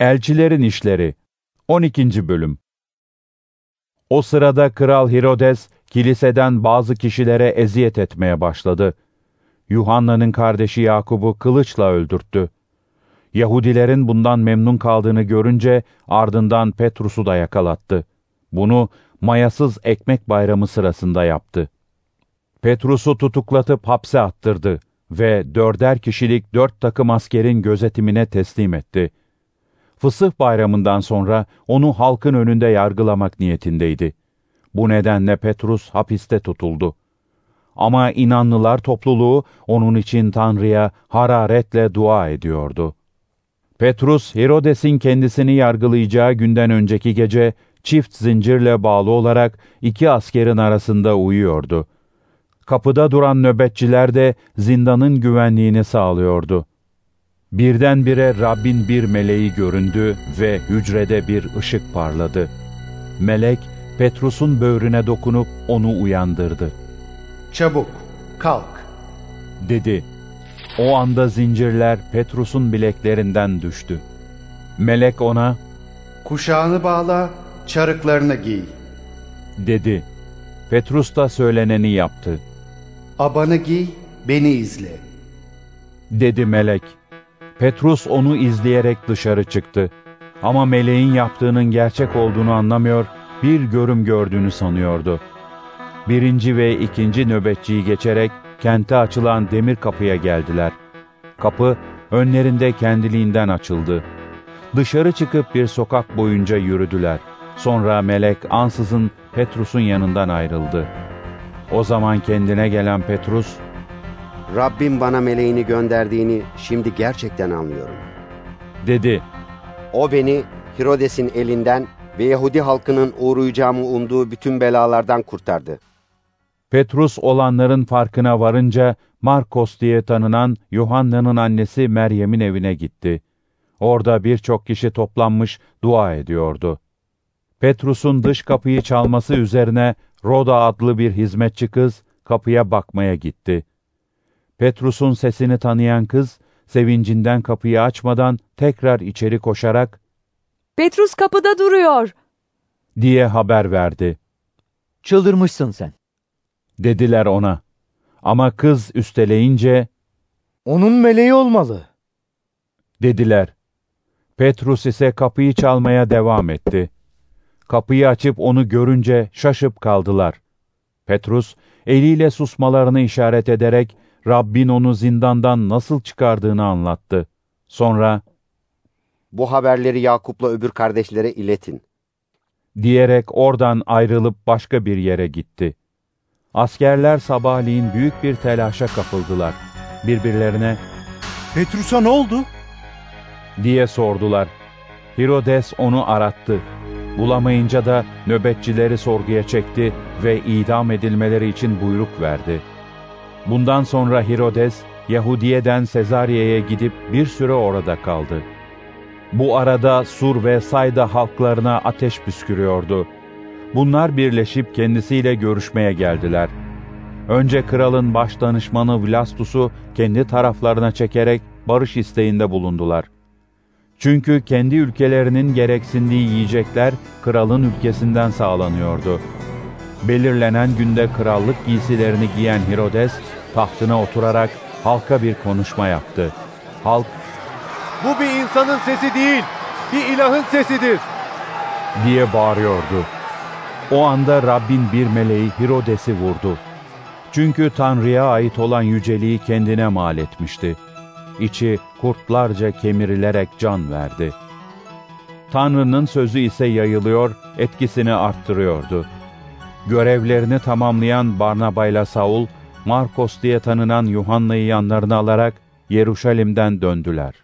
Elçilerin İşleri 12. Bölüm O sırada Kral Herodes, kiliseden bazı kişilere eziyet etmeye başladı. Yuhanna'nın kardeşi Yakub'u kılıçla öldürttü. Yahudilerin bundan memnun kaldığını görünce ardından Petrus'u da yakalattı. Bunu mayasız ekmek bayramı sırasında yaptı. Petrus'u tutuklatıp hapse attırdı ve dörder kişilik dört takım askerin gözetimine teslim etti. Fısıh bayramından sonra onu halkın önünde yargılamak niyetindeydi. Bu nedenle Petrus hapiste tutuldu. Ama inanlılar topluluğu onun için Tanrı'ya hararetle dua ediyordu. Petrus, Herodes'in kendisini yargılayacağı günden önceki gece çift zincirle bağlı olarak iki askerin arasında uyuyordu. Kapıda duran nöbetçiler de zindanın güvenliğini sağlıyordu. Birdenbire Rabbin bir meleği göründü ve hücrede bir ışık parladı. Melek, Petrus'un böğrüne dokunup onu uyandırdı. Çabuk, kalk. Dedi. O anda zincirler Petrus'un bileklerinden düştü. Melek ona, Kuşağını bağla, çarıklarını giy. dedi. Petrus da söyleneni yaptı. Abanı giy, beni izle. Dedi melek. Petrus onu izleyerek dışarı çıktı. Ama meleğin yaptığının gerçek olduğunu anlamıyor, bir görüm gördüğünü sanıyordu. Birinci ve ikinci nöbetçiyi geçerek kente açılan demir kapıya geldiler. Kapı önlerinde kendiliğinden açıldı. Dışarı çıkıp bir sokak boyunca yürüdüler. Sonra melek ansızın Petrus'un yanından ayrıldı. O zaman kendine gelen Petrus, Rabbim bana meleğini gönderdiğini şimdi gerçekten anlıyorum. dedi, O beni Herodes'in elinden ve Yahudi halkının uğrayacağımı umduğu bütün belalardan kurtardı. Petrus olanların farkına varınca Markos diye tanınan Yuhanna'nın annesi Meryem'in evine gitti. Orada birçok kişi toplanmış dua ediyordu. Petrus'un dış kapıyı çalması üzerine Roda adlı bir hizmetçi kız kapıya bakmaya gitti. Petrus'un sesini tanıyan kız sevincinden kapıyı açmadan tekrar içeri koşarak Petrus kapıda duruyor. diye haber verdi. Çıldırmışsın sen. Dediler ona. Ama kız üsteleyince Onun meleği olmalı. dediler. Petrus ise kapıyı çalmaya devam etti. Kapıyı açıp onu görünce şaşıp kaldılar. Petrus eliyle susmalarını işaret ederek Rabbin onu zindandan nasıl çıkardığını anlattı. Sonra Bu haberleri Yakup'la öbür kardeşlere iletin. diyerek oradan ayrılıp başka bir yere gitti. Askerler sabahleyin büyük bir telaşa kapıldılar. Birbirlerine Petrus'a ne oldu? diye sordular. Herodes onu arattı. Bulamayınca da nöbetçileri sorguya çekti ve idam edilmeleri için buyruk verdi. Bundan sonra Herodes, Yahudiye'den Sezarya'ya gidip bir süre orada kaldı. Bu arada Sur ve Sayda halklarına ateş püskürüyordu. Bunlar birleşip kendisiyle görüşmeye geldiler. Önce kralın baş danışmanı Vlastus'u kendi taraflarına çekerek barış isteğinde bulundular. Çünkü kendi ülkelerinin gereksindiği yiyecekler kralın ülkesinden sağlanıyordu. Belirlenen günde krallık giysilerini giyen Herodes tahtına oturarak halka bir konuşma yaptı. Halk Bu bir insanın sesi değil, bir ilahın sesidir. diye bağırıyordu. O anda Rabbin bir meleği Herodes'i vurdu. Çünkü Tanrı'ya ait olan yüceliği kendine mal etmişti. İçi kurtlarca kemirilerek can verdi. Tanrı'nın sözü ise yayılıyor, etkisini arttırıyordu. Görevlerini tamamlayan Barnabayla Saul, Markos diye tanınan Yuhanna'yı yanlarına alarak Yeruşalim'den döndüler.